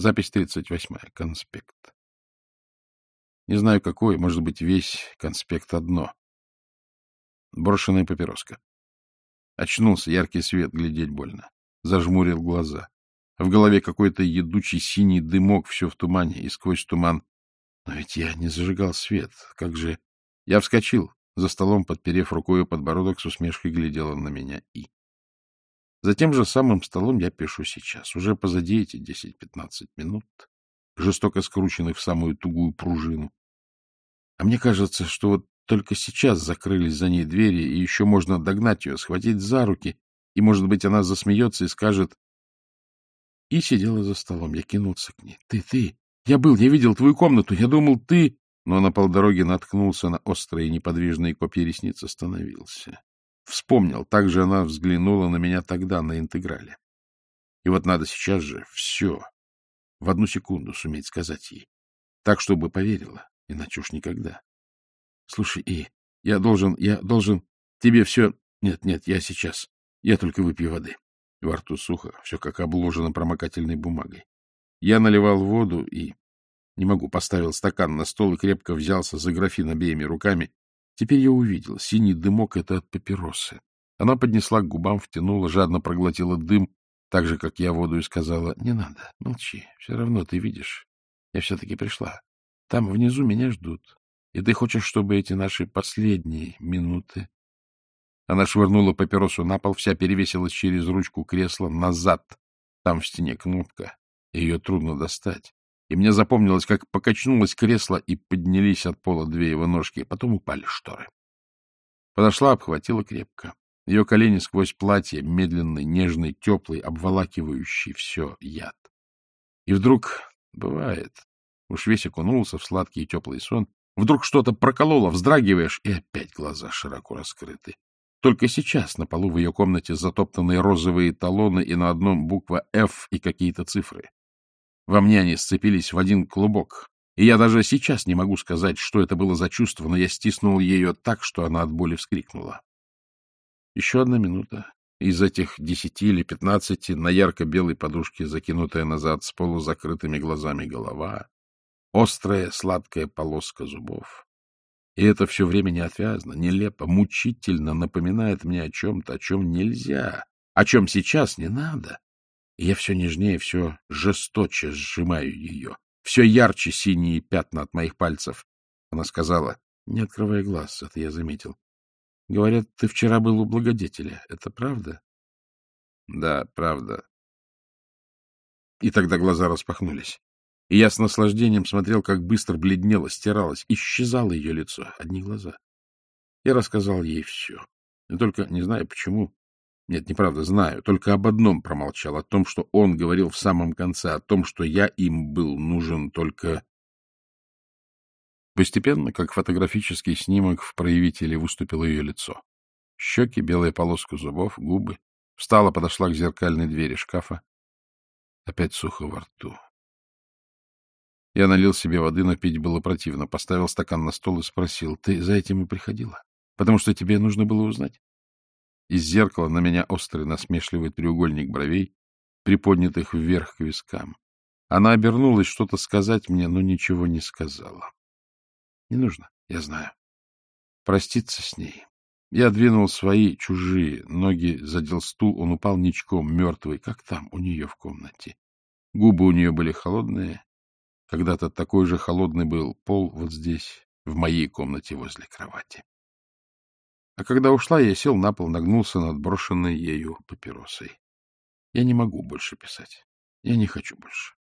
Запись тридцать восьмая. Конспект. Не знаю, какой, может быть, весь конспект одно. Брошенная папироска. Очнулся, яркий свет, глядеть больно. Зажмурил глаза. В голове какой-то едучий синий дымок, все в тумане, и сквозь туман. Но ведь я не зажигал свет. Как же... Я вскочил. За столом, подперев рукой подбородок, с усмешкой глядела на меня И. За тем же самым столом я пишу сейчас. Уже позади эти 10-15 минут, жестоко скрученных в самую тугую пружину. А мне кажется, что вот только сейчас закрылись за ней двери, и еще можно догнать ее, схватить за руки, и, может быть, она засмеется и скажет... И сидела за столом. Я кинулся к ней. — Ты, ты! Я был, я видел твою комнату, я думал, ты... Но на полдороге наткнулся на острые неподвижные копья ресниц, остановился. Вспомнил, так же она взглянула на меня тогда на интеграле. И вот надо сейчас же все, в одну секунду суметь сказать ей, так, чтобы поверила, иначе уж никогда. Слушай, И, я должен, я должен тебе все... Нет, нет, я сейчас. Я только выпью воды. Во рту сухо, все как обложено промокательной бумагой. Я наливал воду и... Не могу, поставил стакан на стол и крепко взялся за графин обеими руками Теперь я увидел, синий дымок — это от папиросы. Она поднесла к губам, втянула, жадно проглотила дым, так же, как я воду, и сказала, — Не надо, молчи, все равно ты видишь. Я все-таки пришла. Там внизу меня ждут. И ты хочешь, чтобы эти наши последние минуты... Она швырнула папиросу на пол, вся перевесилась через ручку кресла назад. Там в стене кнопка, ее трудно достать и мне запомнилось, как покачнулось кресло и поднялись от пола две его ножки, потом упали шторы. Подошла, обхватила крепко. Ее колени сквозь платье, медленный, нежный, теплый, обволакивающий все яд. И вдруг, бывает, уж весь окунулся в сладкий и теплый сон, вдруг что-то прокололо, вздрагиваешь, и опять глаза широко раскрыты. Только сейчас на полу в ее комнате затоптанные розовые талоны и на одном буква «Ф» и какие-то цифры. Во мне они сцепились в один клубок, и я даже сейчас не могу сказать, что это было за чувство, но я стиснул ее так, что она от боли вскрикнула. Еще одна минута. Из этих десяти или пятнадцати на ярко-белой подушке, закинутая назад с полузакрытыми глазами голова, острая сладкая полоска зубов. И это все время неотвязно, нелепо, мучительно напоминает мне о чем-то, о чем нельзя, о чем сейчас не надо. Я все нежнее, все жесточе сжимаю ее. Все ярче синие пятна от моих пальцев. Она сказала, не открывая глаз, это я заметил. Говорят, ты вчера был у благодетеля. Это правда? Да, правда. И тогда глаза распахнулись. И я с наслаждением смотрел, как быстро бледнело, стиралось, исчезало ее лицо, одни глаза. Я рассказал ей все. И только, не знаю почему, нет, неправда, знаю. Только об одном промолчал. О том, что он говорил в самом конце. О том, что я им был нужен только... Постепенно, как фотографический снимок, в проявителе выступило ее лицо. Щеки, белая полоска зубов, губы. Встала, подошла к зеркальной двери шкафа. Опять сухо во рту. Я налил себе воды, но пить было противно. Поставил стакан на стол и спросил, ты за этим и приходила? Потому что тебе нужно было узнать? Из зеркала на меня острый насмешливый треугольник бровей, приподнятых вверх к вискам. Она обернулась что-то сказать мне, но ничего не сказала. Не нужно, я знаю. Проститься с ней. Я двинул свои чужие, ноги задел стул, он упал ничком, мертвый, как там, у нее в комнате. Губы у нее были холодные. Когда-то такой же холодный был пол вот здесь, в моей комнате возле кровати. А когда ушла, я сел на пол, нагнулся над брошенной ею папиросой. Я не могу больше писать. Я не хочу больше.